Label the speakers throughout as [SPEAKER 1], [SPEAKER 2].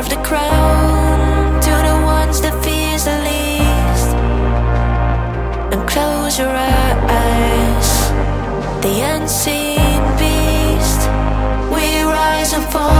[SPEAKER 1] Of the crown to the ones that fears the least. And close your eyes, the unseen beast. We rise and fall.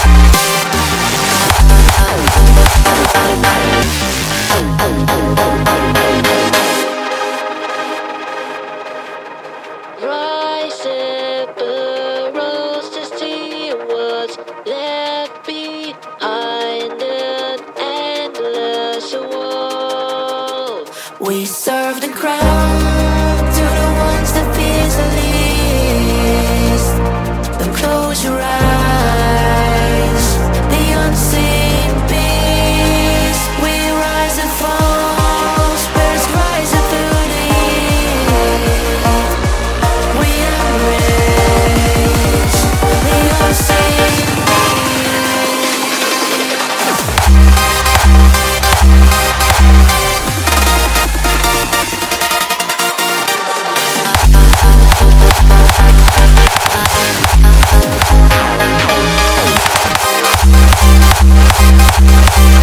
[SPEAKER 1] We serve the crown to the ones that fears the least.